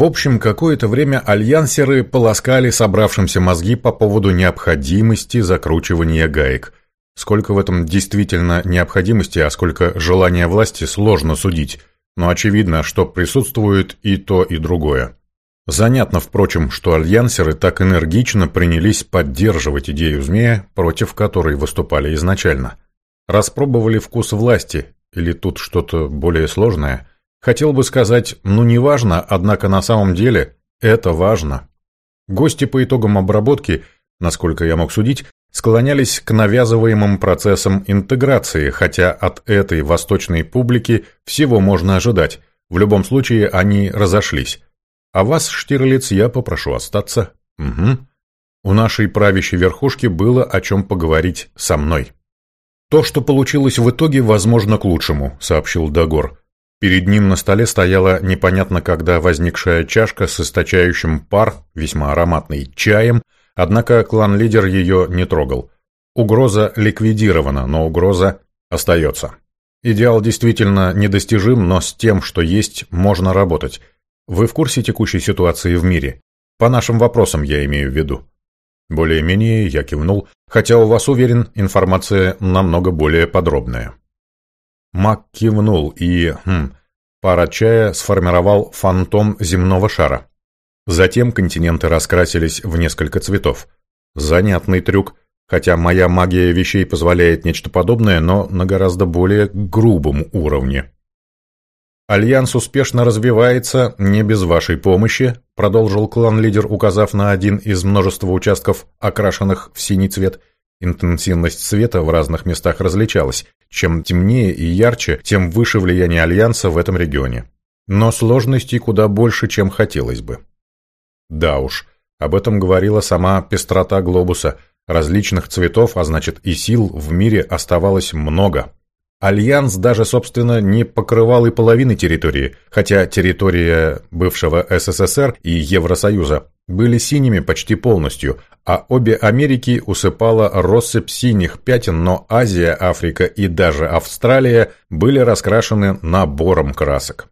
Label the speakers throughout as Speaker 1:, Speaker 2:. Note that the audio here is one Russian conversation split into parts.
Speaker 1: В общем, какое-то время альянсеры полоскали собравшимся мозги по поводу необходимости закручивания гаек. Сколько в этом действительно необходимости, а сколько желания власти, сложно судить, но очевидно, что присутствует и то, и другое. Занятно, впрочем, что альянсеры так энергично принялись поддерживать идею змея, против которой выступали изначально. Распробовали вкус власти, или тут что-то более сложное – Хотел бы сказать, ну не важно, однако на самом деле это важно. Гости по итогам обработки, насколько я мог судить, склонялись к навязываемым процессам интеграции, хотя от этой восточной публики всего можно ожидать. В любом случае они разошлись. А вас, Штирлиц, я попрошу остаться. Угу. У нашей правящей верхушки было о чем поговорить со мной. То, что получилось в итоге, возможно, к лучшему, сообщил Дагор. Перед ним на столе стояла непонятно когда возникшая чашка с источающим пар, весьма ароматный, чаем, однако клан-лидер ее не трогал. Угроза ликвидирована, но угроза остается. Идеал действительно недостижим, но с тем, что есть, можно работать. Вы в курсе текущей ситуации в мире? По нашим вопросам я имею в виду. Более-менее я кивнул, хотя у вас, уверен, информация намного более подробная. Мак кивнул и, из пара чая сформировал фантом земного шара. Затем континенты раскрасились в несколько цветов. Занятный трюк, хотя моя магия вещей позволяет нечто подобное, но на гораздо более грубом уровне. «Альянс успешно развивается, не без вашей помощи», продолжил клан-лидер, указав на один из множества участков, окрашенных в синий цвет. Интенсивность света в разных местах различалась. Чем темнее и ярче, тем выше влияние Альянса в этом регионе. Но сложностей куда больше, чем хотелось бы. Да уж, об этом говорила сама пестрота глобуса. Различных цветов, а значит и сил в мире оставалось много. Альянс даже, собственно, не покрывал и половины территории, хотя территория бывшего СССР и Евросоюза были синими почти полностью, а обе Америки усыпала россыпь синих пятен, но Азия, Африка и даже Австралия были раскрашены набором красок.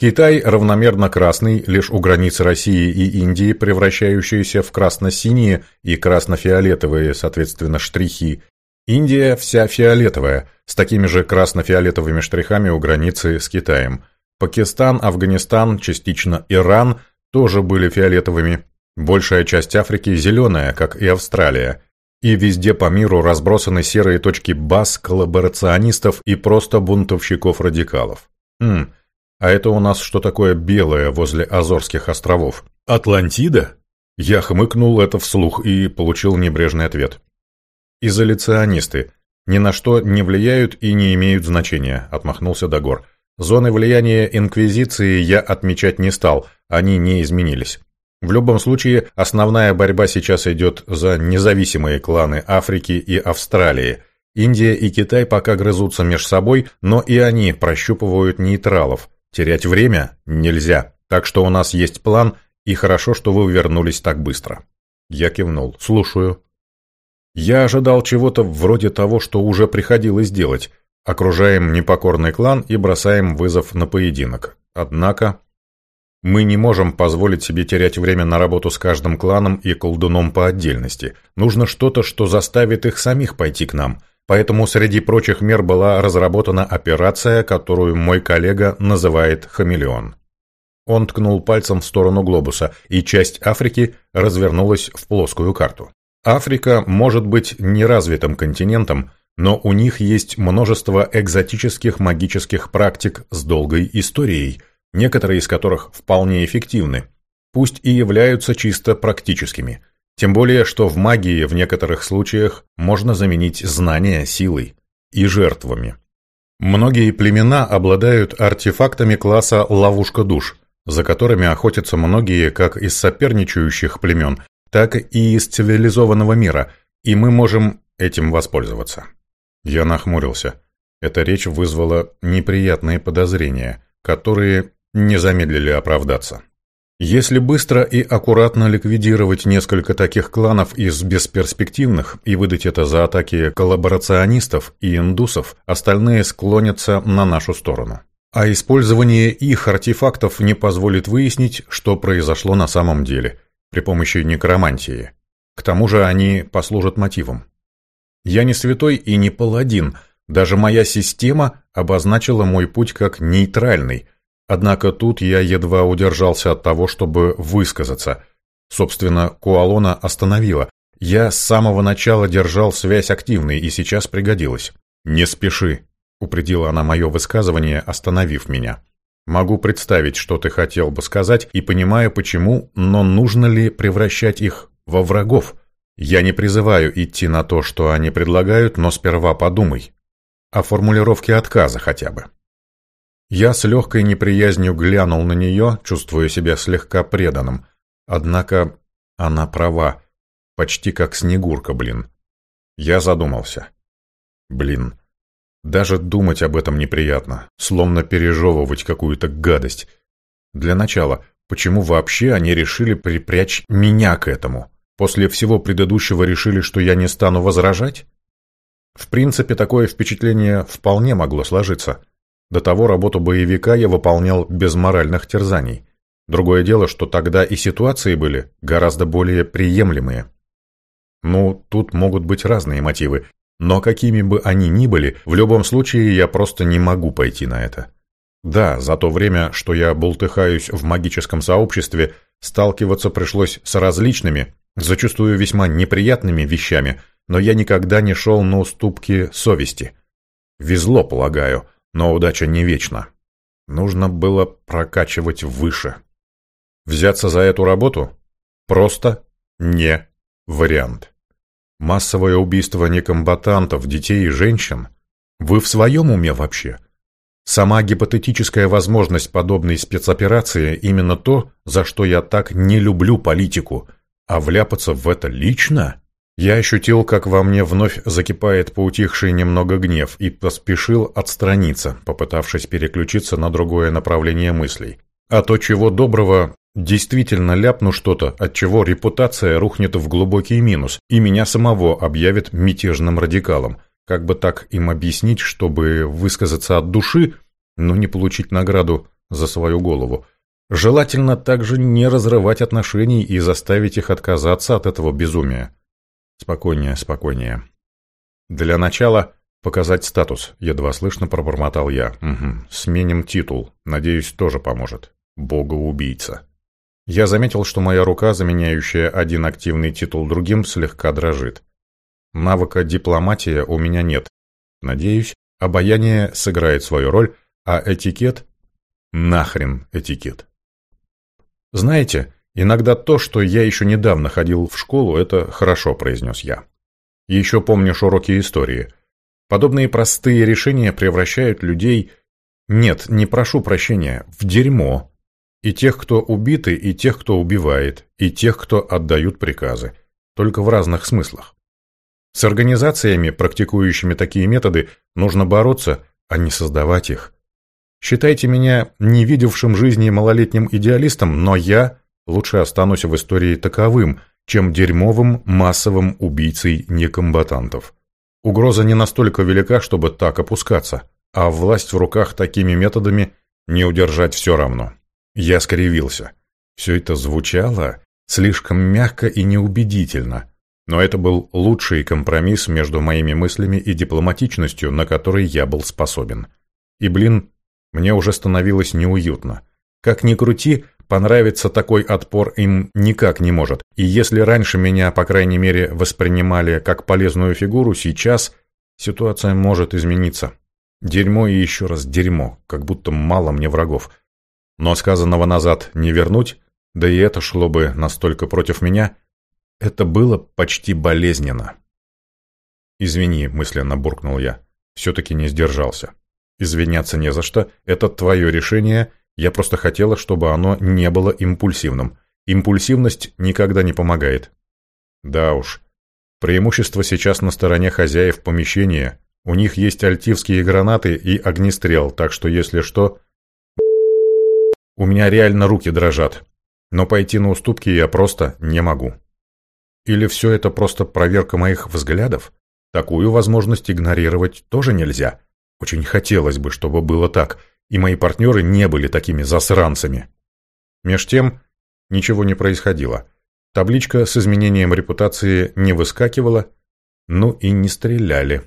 Speaker 1: Китай равномерно красный, лишь у границ России и Индии, превращающиеся в красно-синие и красно-фиолетовые, соответственно, штрихи. Индия вся фиолетовая, с такими же красно-фиолетовыми штрихами у границы с Китаем. Пакистан, Афганистан, частично Иран тоже были фиолетовыми, Большая часть Африки зеленая, как и Австралия. И везде по миру разбросаны серые точки баз коллаборационистов и просто бунтовщиков-радикалов. Хм, а это у нас что такое белое возле Азорских островов? Атлантида? Я хмыкнул это вслух и получил небрежный ответ. Изоляционисты. Ни на что не влияют и не имеют значения, отмахнулся Дагор. Зоны влияния Инквизиции я отмечать не стал, они не изменились. В любом случае, основная борьба сейчас идет за независимые кланы Африки и Австралии. Индия и Китай пока грызутся между собой, но и они прощупывают нейтралов. Терять время нельзя. Так что у нас есть план, и хорошо, что вы вернулись так быстро. Я кивнул. Слушаю. Я ожидал чего-то вроде того, что уже приходилось делать. Окружаем непокорный клан и бросаем вызов на поединок. Однако мы не можем позволить себе терять время на работу с каждым кланом и колдуном по отдельности. Нужно что-то, что заставит их самих пойти к нам. Поэтому среди прочих мер была разработана операция, которую мой коллега называет «Хамелеон». Он ткнул пальцем в сторону глобуса, и часть Африки развернулась в плоскую карту. Африка может быть неразвитым континентом, но у них есть множество экзотических магических практик с долгой историей – некоторые из которых вполне эффективны, пусть и являются чисто практическими. Тем более, что в магии в некоторых случаях можно заменить знания силой и жертвами. Многие племена обладают артефактами класса «ловушка душ», за которыми охотятся многие как из соперничающих племен, так и из цивилизованного мира, и мы можем этим воспользоваться. Я нахмурился. Эта речь вызвала неприятные подозрения, которые не замедлили оправдаться. Если быстро и аккуратно ликвидировать несколько таких кланов из бесперспективных и выдать это за атаки коллаборационистов и индусов, остальные склонятся на нашу сторону. а использование их артефактов не позволит выяснить, что произошло на самом деле, при помощи некромантии. К тому же они послужат мотивом. Я не святой и не паладин, даже моя система обозначила мой путь как нейтральный, однако тут я едва удержался от того, чтобы высказаться. Собственно, Куалона остановила. Я с самого начала держал связь активной и сейчас пригодилась. «Не спеши», — упредила она мое высказывание, остановив меня. «Могу представить, что ты хотел бы сказать, и понимаю, почему, но нужно ли превращать их во врагов. Я не призываю идти на то, что они предлагают, но сперва подумай. О формулировке отказа хотя бы. Я с легкой неприязнью глянул на нее, чувствуя себя слегка преданным. Однако она права. Почти как Снегурка, блин. Я задумался. Блин. Даже думать об этом неприятно, словно пережевывать какую-то гадость. Для начала, почему вообще они решили припрячь меня к этому? После всего предыдущего решили, что я не стану возражать? В принципе, такое впечатление вполне могло сложиться. До того работу боевика я выполнял без моральных терзаний. Другое дело, что тогда и ситуации были гораздо более приемлемые. Ну, тут могут быть разные мотивы, но какими бы они ни были, в любом случае я просто не могу пойти на это. Да, за то время, что я болтыхаюсь в магическом сообществе, сталкиваться пришлось с различными, зачастую весьма неприятными вещами, но я никогда не шел на уступки совести. Везло, полагаю, но удача не вечна. Нужно было прокачивать выше. Взяться за эту работу? Просто не вариант. Массовое убийство некомбатантов, детей и женщин? Вы в своем уме вообще? Сама гипотетическая возможность подобной спецоперации именно то, за что я так не люблю политику – а вляпаться в это лично? Я ощутил, как во мне вновь закипает поутихший немного гнев и поспешил отстраниться, попытавшись переключиться на другое направление мыслей. А то, чего доброго, действительно ляпну что-то, от чего репутация рухнет в глубокий минус, и меня самого объявят мятежным радикалом. Как бы так им объяснить, чтобы высказаться от души, но не получить награду за свою голову? Желательно также не разрывать отношений и заставить их отказаться от этого безумия. Спокойнее, спокойнее. Для начала показать статус, едва слышно пробормотал я. Угу. Сменим титул, надеюсь, тоже поможет. Бога-убийца. Я заметил, что моя рука, заменяющая один активный титул другим, слегка дрожит. Навыка дипломатия у меня нет. Надеюсь, обаяние сыграет свою роль, а этикет... Нахрен этикет. «Знаете, иногда то, что я еще недавно ходил в школу, это хорошо», – произнес я. «Еще помнишь уроки истории. Подобные простые решения превращают людей... Нет, не прошу прощения, в дерьмо. И тех, кто убиты, и тех, кто убивает, и тех, кто отдают приказы. Только в разных смыслах. С организациями, практикующими такие методы, нужно бороться, а не создавать их. Считайте меня не видевшим жизни малолетним идеалистом, но я лучше останусь в истории таковым, чем дерьмовым массовым убийцей некомбатантов. Угроза не настолько велика, чтобы так опускаться, а власть в руках такими методами не удержать все равно. Я скривился. Все это звучало слишком мягко и неубедительно, но это был лучший компромисс между моими мыслями и дипломатичностью, на который я был способен. И, блин, мне уже становилось неуютно. Как ни крути, понравиться такой отпор им никак не может. И если раньше меня, по крайней мере, воспринимали как полезную фигуру, сейчас ситуация может измениться. Дерьмо и еще раз дерьмо, как будто мало мне врагов. Но сказанного назад не вернуть, да и это шло бы настолько против меня, это было почти болезненно. «Извини», — мысленно буркнул я, все-таки не сдержался. Извиняться не за что, это твое решение, я просто хотела, чтобы оно не было импульсивным. Импульсивность никогда не помогает. Да уж. Преимущество сейчас на стороне хозяев помещения. У них есть альтивские гранаты и огнестрел, так что если что... У меня реально руки дрожат. Но пойти на уступки я просто не могу. Или все это просто проверка моих взглядов? Такую возможность игнорировать тоже нельзя. Очень хотелось бы, чтобы было так. И мои партнеры не были такими засранцами. Меж тем, ничего не происходило. Табличка с изменением репутации не выскакивала, ну и не стреляли.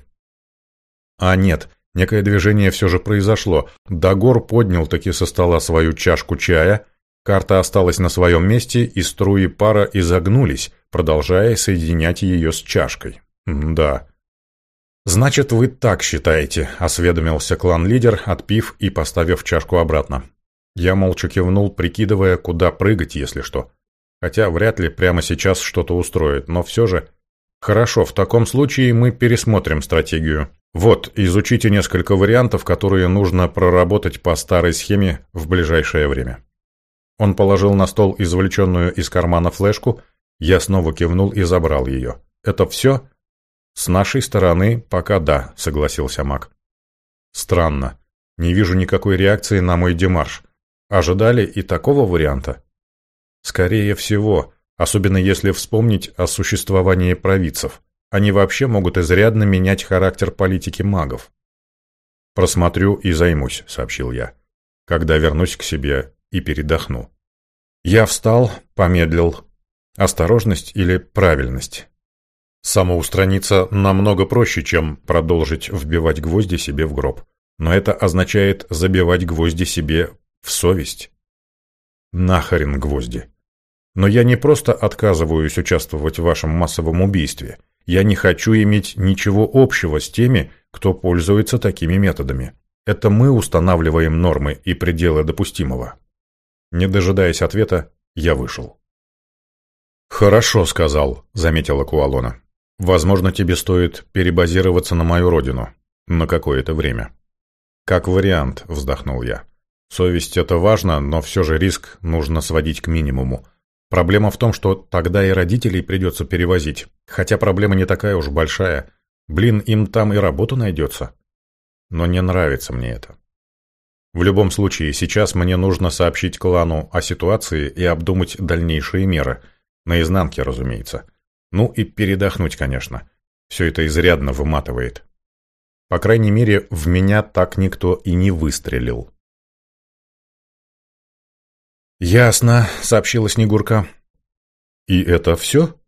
Speaker 1: А нет, некое движение все же произошло. Дагор поднял таки со стола свою чашку чая, карта осталась на своем месте, и струи пара изогнулись, продолжая соединять ее с чашкой. да. «Значит, вы так считаете», — осведомился клан-лидер, отпив и поставив чашку обратно. Я молча кивнул, прикидывая, куда прыгать, если что. Хотя вряд ли прямо сейчас что-то устроит, но все же... Хорошо, в таком случае мы пересмотрим стратегию. Вот, изучите несколько вариантов, которые нужно проработать по старой схеме в ближайшее время. Он положил на стол извлеченную из кармана флешку, я снова кивнул и забрал ее. «Это все?» «С нашей стороны пока да», — согласился Мак. «Странно. Не вижу никакой реакции на мой демарш. Ожидали и такого варианта?» «Скорее всего, особенно если вспомнить о существовании провидцев. Они вообще могут изрядно менять характер политики магов. «Просмотрю и займусь», — сообщил я, когда вернусь к себе и передохну. Я встал, помедлил. Осторожность или правильность? Самоустраниться намного проще, чем продолжить вбивать гвозди себе в гроб. Но это означает забивать гвозди себе в совесть. Нахрен гвозди. Но я не просто отказываюсь участвовать в вашем массовом убийстве. Я не хочу иметь ничего общего с теми, кто пользуется такими методами. Это мы устанавливаем нормы и пределы допустимого. Не дожидаясь ответа, я вышел. «Хорошо», — сказал, — заметила Куалона. «Возможно, тебе стоит перебазироваться на мою родину. На какое-то время». «Как вариант», — вздохнул я. «Совесть — это важно, но все же риск нужно сводить к минимуму. Проблема в том, что тогда и родителей придется перевозить. Хотя проблема не такая уж большая. Блин, им там и работу найдется. Но не нравится мне это. В любом случае, сейчас мне нужно сообщить клану о ситуации и обдумать дальнейшие меры. Наизнанке, разумеется. Ну и передохнуть, конечно. Все это изрядно выматывает. По крайней мере, в меня так никто и не выстрелил. «Ясно», — сообщила Снегурка. «И это все?»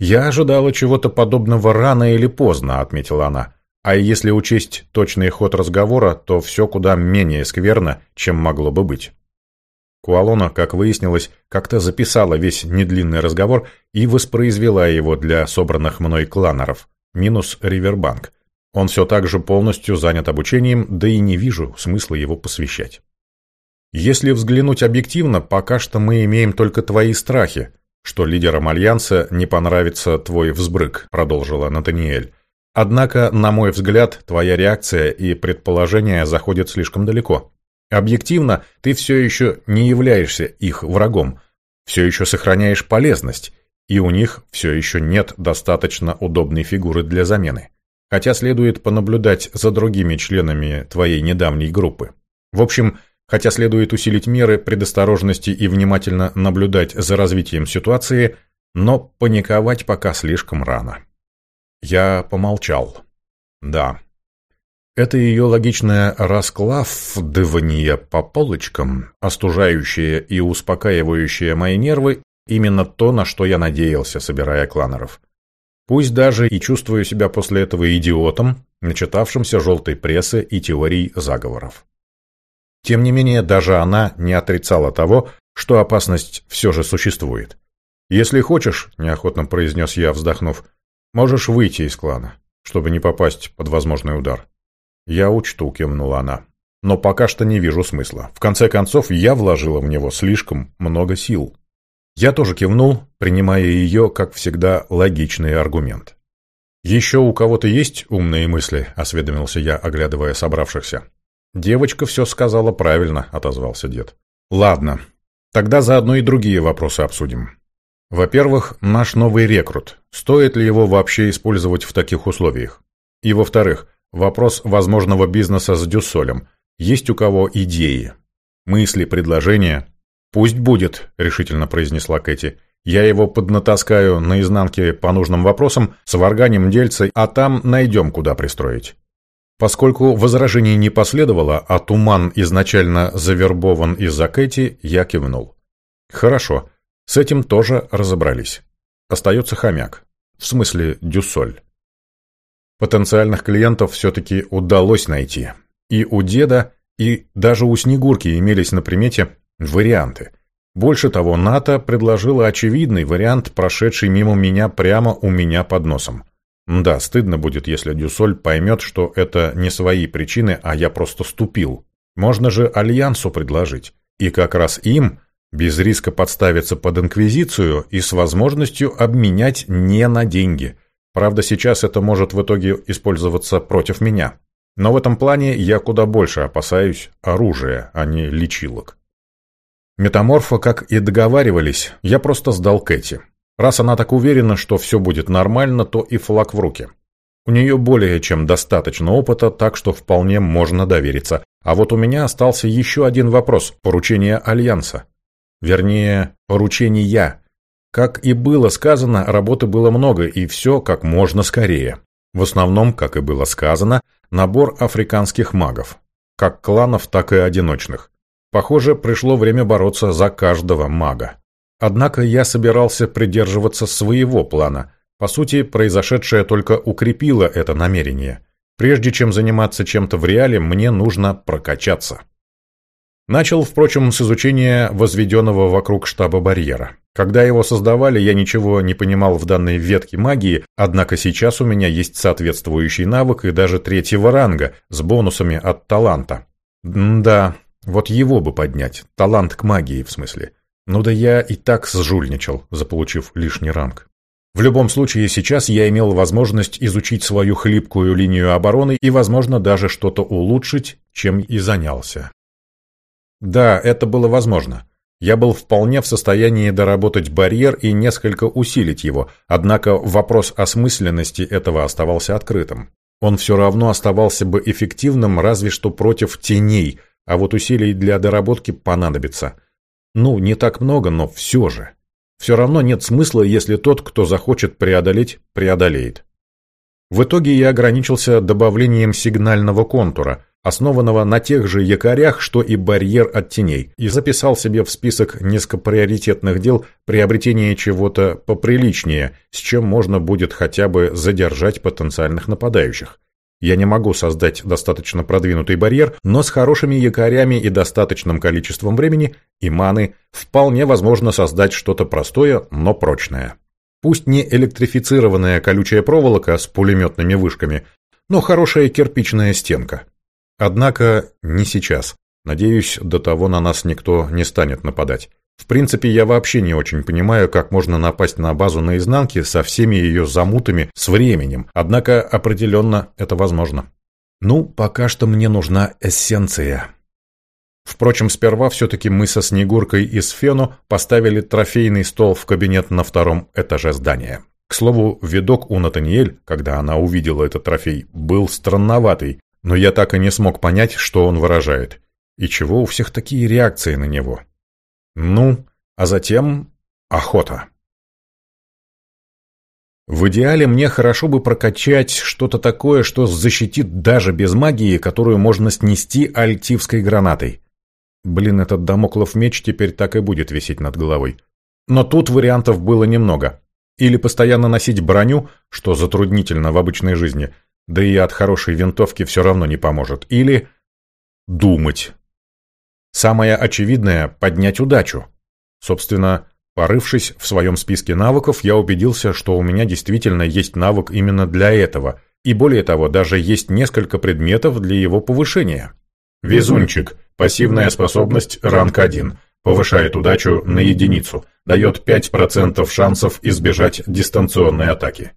Speaker 1: «Я ожидала чего-то подобного рано или поздно», — отметила она. «А если учесть точный ход разговора, то все куда менее скверно, чем могло бы быть». Куалона, как выяснилось, как-то записала весь недлинный разговор и воспроизвела его для собранных мной кланеров, минус Ривербанк. Он все так же полностью занят обучением, да и не вижу смысла его посвящать. Если взглянуть объективно, пока что мы имеем только твои страхи, что лидерам Альянса не понравится твой взбрык, продолжила Натаниэль. Однако, на мой взгляд, твоя реакция и предположения заходят слишком далеко. Объективно, ты все еще не являешься их врагом, все еще сохраняешь полезность, и у них все еще нет достаточно удобной фигуры для замены. Хотя следует понаблюдать за другими членами твоей недавней группы. В общем, Хотя следует усилить меры предосторожности и внимательно наблюдать за развитием ситуации, но паниковать пока слишком рано. Я помолчал. Да. Это ее логичное раскладывание по полочкам, остужающее и успокаивающее мои нервы, именно то, на что я надеялся, собирая кланеров. Пусть даже и чувствую себя после этого идиотом, начитавшимся желтой прессы и теорий заговоров. Тем не менее, даже она не отрицала того, что опасность все же существует. «Если хочешь», — неохотно произнес я, вздохнув, — «можешь выйти из клана, чтобы не попасть под возможный удар». «Я учту», — кивнула она. «Но пока что не вижу смысла. В конце концов, я вложила в него слишком много сил». Я тоже кивнул, принимая ее, как всегда, логичный аргумент. «Еще у кого-то есть умные мысли?» — осведомился я, оглядывая собравшихся. «Девочка все сказала правильно», — отозвался дед. «Ладно, тогда заодно и другие вопросы обсудим. Во-первых, наш новый рекрут. Стоит ли его вообще использовать в таких условиях? И во-вторых, вопрос возможного бизнеса с Дюссолем. Есть у кого идеи? Мысли, предложения?» «Пусть будет», — решительно произнесла Кэти. «Я его поднатаскаю наизнанке по нужным вопросам, с варганем дельца, а там найдем, куда пристроить». Поскольку возражений не последовало, а туман изначально завербован из-за Кэти, я кивнул. Хорошо, с этим тоже разобрались. Остается хомяк. В смысле, дюсоль. Потенциальных клиентов все-таки удалось найти. И у деда, и даже у Снегурки имелись на примете варианты. Больше того, НАТО предложила очевидный вариант, прошедший мимо меня прямо у меня под носом. Да, стыдно будет, если Дюсоль поймет, что это не свои причины, а я просто ступил. Можно же Альянсу предложить. И как раз им, без риска подставиться под Инквизицию и с возможностью обменять не на деньги. Правда, сейчас это может в итоге использоваться против меня. Но в этом плане я куда больше опасаюсь оружия, а не лечилок. Метаморфа, как и договаривались, я просто сдал Кэти. Раз она так уверена, что все будет нормально, то и флаг в руки. У нее более чем достаточно опыта, так что вполне можно довериться. А вот у меня остался еще один вопрос – поручение Альянса. Вернее, поручения. Как и было сказано, работы было много, и все как можно скорее. В основном, как и было сказано, набор африканских магов. Как кланов, так и одиночных. Похоже, пришло время бороться за каждого мага. Однако я собирался придерживаться своего плана. По сути, произошедшее только укрепило это намерение. Прежде чем заниматься чем-то в реале, мне нужно прокачаться. Начал, впрочем, с изучения возведенного вокруг штаба барьера. Когда его создавали, я ничего не понимал в данной ветке магии, однако сейчас у меня есть соответствующий навык и даже третьего ранга, с бонусами от таланта. М да, вот его бы поднять, талант к магии в смысле. Ну да я и так сжульничал, заполучив лишний ранг. В любом случае, сейчас я имел возможность изучить свою хлипкую линию обороны и, возможно, даже что-то улучшить, чем и занялся. Да, это было возможно. Я был вполне в состоянии доработать барьер и несколько усилить его, однако вопрос осмысленности этого оставался открытым. Он все равно оставался бы эффективным разве что против теней, а вот усилий для доработки понадобится – ну, не так много, но все же. Все равно нет смысла, если тот, кто захочет преодолеть, преодолеет. В итоге я ограничился добавлением сигнального контура, основанного на тех же якорях, что и барьер от теней, и записал себе в список низкоприоритетных дел приобретение чего-то поприличнее, с чем можно будет хотя бы задержать потенциальных нападающих. Я не могу создать достаточно продвинутый барьер, но с хорошими якорями и достаточным количеством времени и маны вполне возможно создать что-то простое, но прочное. Пусть не электрифицированная колючая проволока с пулеметными вышками, но хорошая кирпичная стенка. Однако не сейчас. Надеюсь, до того на нас никто не станет нападать. В принципе, я вообще не очень понимаю, как можно напасть на базу наизнанке со всеми ее замутами с временем, однако определенно это возможно. Ну, пока что мне нужна эссенция. Впрочем, сперва все-таки мы со Снегуркой и Сфену поставили трофейный стол в кабинет на втором этаже здания. К слову, видок у Натаниэль, когда она увидела этот трофей, был странноватый, но я так и не смог понять, что он выражает. И чего у всех такие реакции на него. Ну, а затем охота. В идеале мне хорошо бы прокачать что-то такое, что защитит даже без магии, которую можно снести альтивской гранатой. Блин, этот домоклов меч теперь так и будет висеть над головой. Но тут вариантов было немного. Или постоянно носить броню, что затруднительно в обычной жизни, да и от хорошей винтовки все равно не поможет. Или думать. Самое очевидное – поднять удачу. Собственно, порывшись в своем списке навыков, я убедился, что у меня действительно есть навык именно для этого, и более того, даже есть несколько предметов для его повышения. Везунчик. Пассивная способность ранг 1. Повышает удачу на единицу. Дает 5% шансов избежать дистанционной атаки.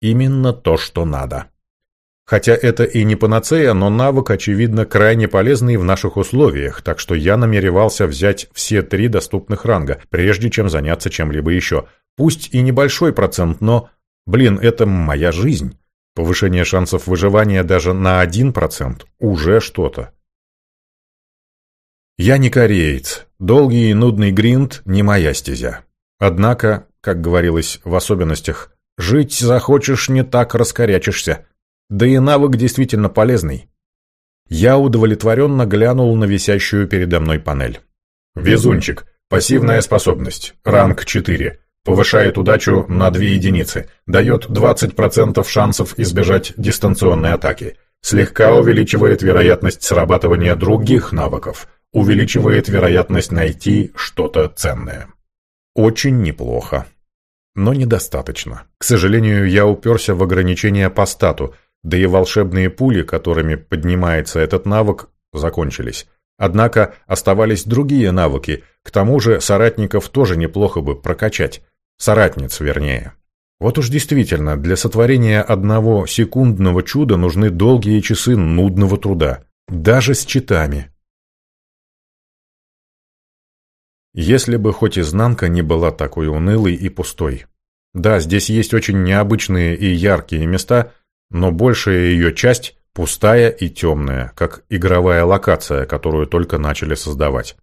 Speaker 1: Именно то, что надо. Хотя это и не панацея, но навык, очевидно, крайне полезный в наших условиях, так что я намеревался взять все три доступных ранга, прежде чем заняться чем-либо еще. Пусть и небольшой процент, но, блин, это моя жизнь. Повышение шансов выживания даже на 1% уже что-то. Я не кореец. Долгий и нудный гринд не моя стезя. Однако, как говорилось в особенностях, жить захочешь, не так раскорячишься. Да и навык действительно полезный. Я удовлетворенно глянул на висящую передо мной панель.
Speaker 2: Везунчик. Пассивная способность. Ранг 4. Повышает удачу на 2 единицы. Дает 20% шансов избежать дистанционной атаки. Слегка увеличивает вероятность срабатывания других навыков. Увеличивает вероятность найти что-то ценное.
Speaker 1: Очень неплохо. Но недостаточно. К сожалению, я уперся в ограничения по стату, да и волшебные пули, которыми поднимается этот навык, закончились. Однако оставались другие навыки, к тому же соратников тоже неплохо бы прокачать. Соратниц, вернее. Вот уж действительно, для сотворения одного секундного чуда нужны долгие часы нудного труда. Даже с читами. Если бы хоть изнанка не была такой унылой и пустой. Да, здесь есть очень необычные и яркие места, но большая ее часть пустая и темная, как игровая локация, которую только начали создавать.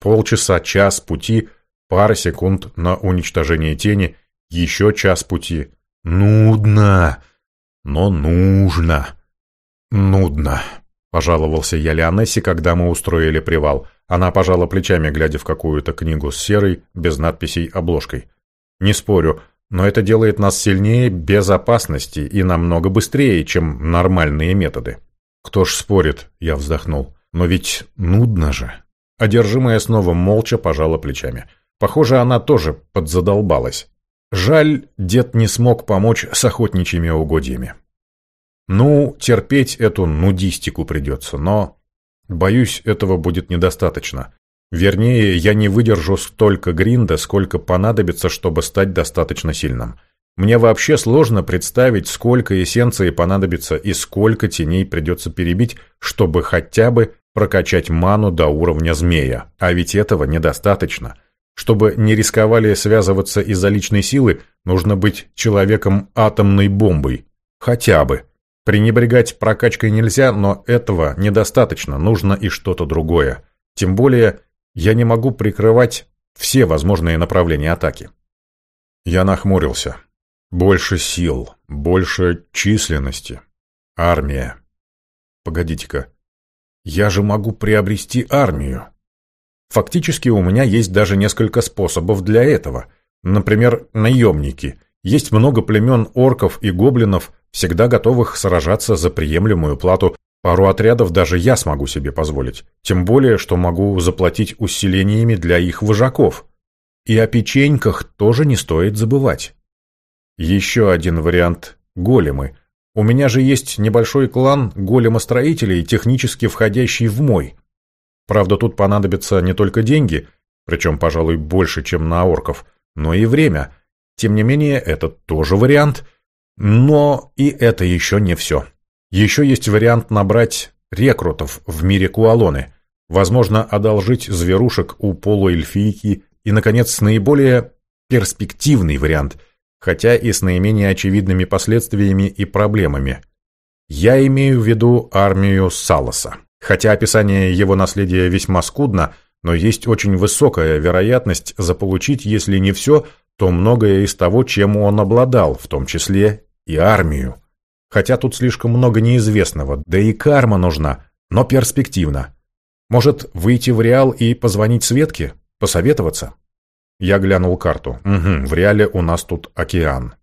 Speaker 1: Полчаса, час пути, пара секунд на уничтожение тени, еще час пути. Нудно, но нужно. Нудно, пожаловался я Леонессе, когда мы устроили привал. Она пожала плечами, глядя в какую-то книгу с серой, без надписей обложкой. Не спорю, но это делает нас сильнее безопасности и намного быстрее, чем нормальные методы. Кто ж спорит, я вздохнул. Но ведь нудно же. Одержимая снова молча пожала плечами. Похоже, она тоже подзадолбалась. Жаль, дед не смог помочь с охотничьими угодьями. Ну, терпеть эту нудистику придется, но... Боюсь, этого будет недостаточно. Вернее, я не выдержу столько гринда, сколько понадобится, чтобы стать достаточно сильным. Мне вообще сложно представить, сколько эссенции понадобится и сколько теней придется перебить, чтобы хотя бы прокачать ману до уровня змея. А ведь этого недостаточно. Чтобы не рисковали связываться из-за личной силы, нужно быть человеком атомной бомбой. Хотя бы. Пренебрегать прокачкой нельзя, но этого недостаточно, нужно и что-то другое. Тем более, я не могу прикрывать все возможные направления атаки. Я нахмурился. Больше сил, больше численности. Армия. Погодите-ка. Я же могу приобрести армию. Фактически у меня есть даже несколько способов для этого. Например, наемники. Есть много племен орков и гоблинов, всегда готовых сражаться за приемлемую плату, Пару отрядов даже я смогу себе позволить, тем более, что могу заплатить усилениями для их вожаков. И о печеньках тоже не стоит забывать. Еще один вариант – големы. У меня же есть небольшой клан големостроителей, технически входящий в мой. Правда, тут понадобятся не только деньги, причем, пожалуй, больше, чем на орков, но и время. Тем не менее, это тоже вариант. Но и это еще не все. Еще есть вариант набрать рекрутов в мире Куалоны, возможно, одолжить зверушек у полуэльфийки и, наконец, наиболее перспективный вариант, хотя и с наименее очевидными последствиями и проблемами. Я имею в виду армию Салоса. Хотя описание его наследия весьма скудно, но есть очень высокая вероятность заполучить, если не все, то многое из того, чем он обладал, в том числе и армию. Хотя тут слишком много неизвестного, да и карма нужна, но перспективно. Может, выйти в Реал и позвонить Светке? Посоветоваться? Я глянул карту. Угу, в Реале у нас тут океан.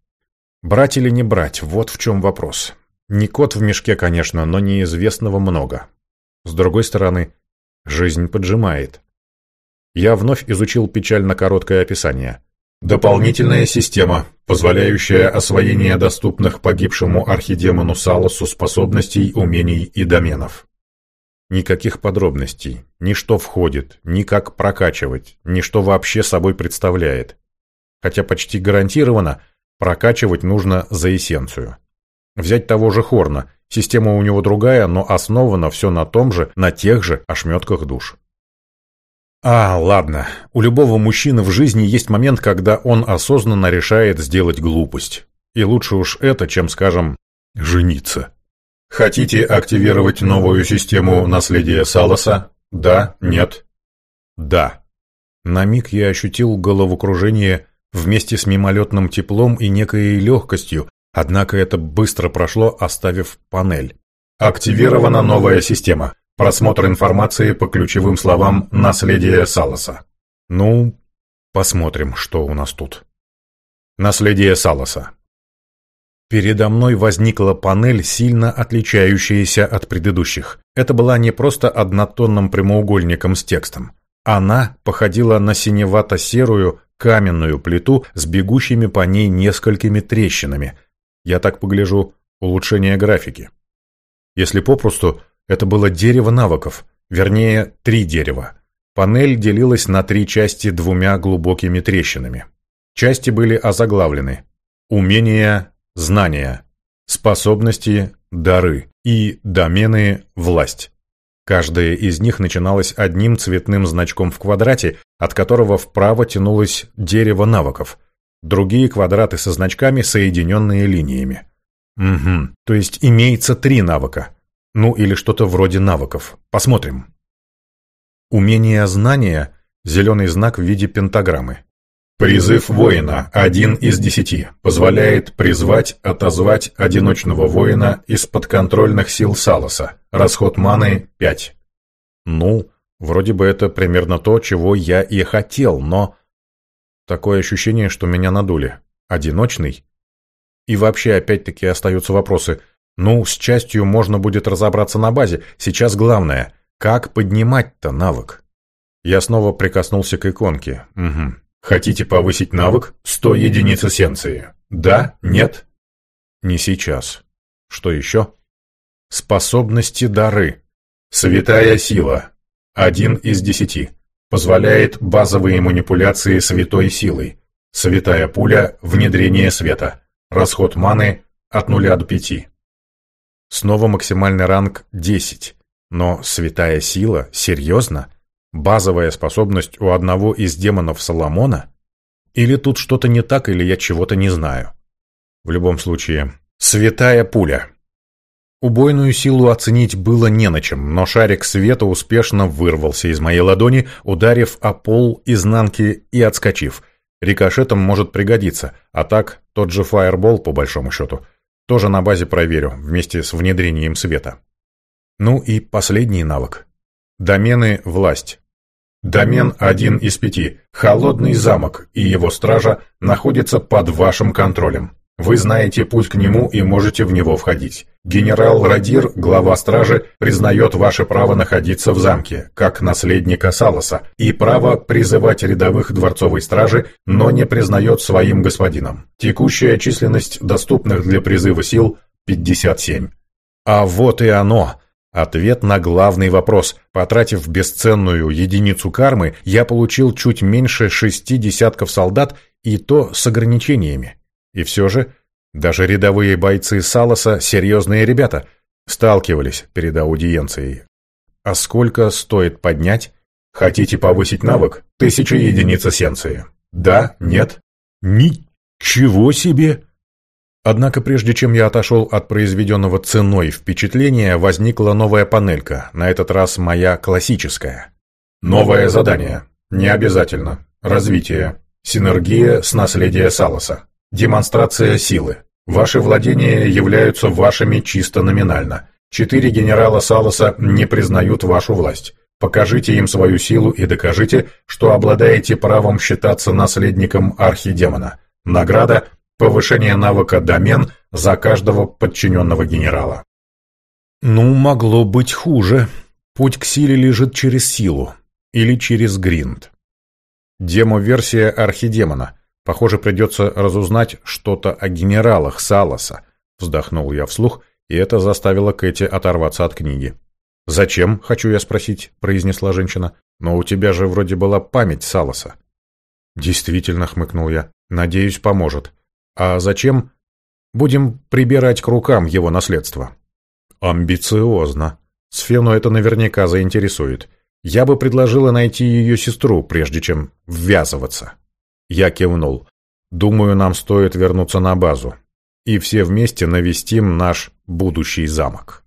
Speaker 1: Брать или не брать, вот в чем вопрос. Не кот в мешке, конечно, но неизвестного много. С другой стороны, жизнь поджимает. Я вновь изучил печально короткое описание.
Speaker 2: Дополнительная система, позволяющая освоение доступных погибшему архидемону Салосу способностей, умений и доменов.
Speaker 1: Никаких подробностей, ни что входит, ни как прокачивать, ни что вообще собой представляет. Хотя почти гарантированно прокачивать нужно за эссенцию. Взять того же Хорна, система у него другая, но основано все на том же, на тех же ошметках душ. А, ладно. У любого мужчины в жизни есть момент, когда он осознанно решает сделать глупость. И лучше уж это, чем, скажем, жениться.
Speaker 2: Хотите активировать новую систему наследия Саласа? Да, нет?
Speaker 1: Да. На миг я ощутил головокружение вместе с мимолетным теплом и некой легкостью, Однако это быстро прошло, оставив панель.
Speaker 2: Активирована новая система. Просмотр информации по ключевым словам «Наследие Саласа».
Speaker 1: Ну, посмотрим, что у нас тут. Наследие Саласа. Передо мной возникла панель, сильно отличающаяся от предыдущих. Это была не просто однотонным прямоугольником с текстом. Она походила на синевато-серую каменную плиту с бегущими по ней несколькими трещинами. Я так погляжу, улучшение графики. Если попросту, это было дерево навыков, вернее, три дерева. Панель делилась на три части двумя глубокими трещинами. Части были озаглавлены. Умения, знания, способности, дары и домены, власть. Каждая из них начиналась одним цветным значком в квадрате, от которого вправо тянулось дерево навыков. Другие квадраты со значками, соединенные линиями. Угу, то есть имеется три навыка. Ну или что-то вроде навыков. Посмотрим. Умение знания – зеленый знак в виде пентаграммы.
Speaker 2: Призыв воина, один из десяти, позволяет призвать, отозвать одиночного воина из подконтрольных сил Салоса. Расход маны – 5.
Speaker 1: Ну, вроде бы это примерно то, чего я и хотел, но... Такое ощущение, что меня надули. Одиночный? И вообще, опять-таки, остаются вопросы. Ну, с частью можно будет разобраться на базе. Сейчас главное – как поднимать-то навык? Я снова прикоснулся к иконке. Угу.
Speaker 2: Хотите повысить навык? 100 единиц эссенции. Да? Нет?
Speaker 1: Не сейчас. Что еще? Способности дары.
Speaker 2: Святая сила. Один из десяти. Позволяет базовые манипуляции святой силой. Святая пуля – внедрение света. Расход маны от нуля до пяти.
Speaker 1: Снова максимальный ранг 10. Но святая сила? Серьезно? Базовая способность у одного из демонов Соломона? Или тут что-то не так, или я чего-то не знаю? В любом случае, святая пуля. Убойную силу оценить было не на чем, но шарик света успешно вырвался из моей ладони, ударив о пол изнанки и отскочив. Рикошетом может пригодиться, а так тот же фаербол, по большому счету. Тоже на базе проверю, вместе с внедрением света. Ну и последний навык. Домены «Власть».
Speaker 2: Домен один из пяти. Холодный замок и его стража находятся под вашим контролем. Вы знаете путь к нему и можете в него входить. Генерал Радир, глава стражи, признает ваше право находиться в замке, как наследника Саласа, и право призывать рядовых дворцовой стражи, но не признает своим господином. Текущая численность доступных для призыва сил – 57.
Speaker 1: А вот и оно. Ответ на главный вопрос. Потратив бесценную единицу кармы, я получил чуть меньше шести десятков солдат, и то с ограничениями. И все же, даже рядовые бойцы Салоса, серьезные ребята, сталкивались перед аудиенцией. А сколько стоит поднять?
Speaker 2: Хотите повысить навык? Тысяча единиц эссенции. Да? Нет?
Speaker 1: Ничего себе! Однако прежде чем я отошел от произведенного ценой впечатления, возникла новая панелька, на этот раз моя классическая.
Speaker 2: Новое задание. Не обязательно. Развитие. Синергия с наследия Салоса. Демонстрация силы. Ваши владения являются вашими чисто номинально. Четыре генерала Салоса не признают вашу власть. Покажите им свою силу и докажите, что обладаете правом считаться наследником архидемона. Награда Повышение навыка домен за каждого подчиненного генерала.
Speaker 1: Ну, могло быть хуже. Путь к силе лежит через силу. Или через гринд. Демо-версия архидемона. Похоже, придется разузнать что-то о генералах Саласа. Вздохнул я вслух, и это заставило Кэти оторваться от книги. «Зачем, хочу я спросить», — произнесла женщина. «Но у тебя же вроде была память Саласа». «Действительно», — хмыкнул я. «Надеюсь, поможет. А зачем? Будем прибирать к рукам его наследство. Амбициозно. Сфену это наверняка заинтересует. Я бы предложила найти ее сестру, прежде чем ввязываться. Я кивнул. Думаю, нам стоит вернуться на базу. И все вместе навестим наш будущий замок.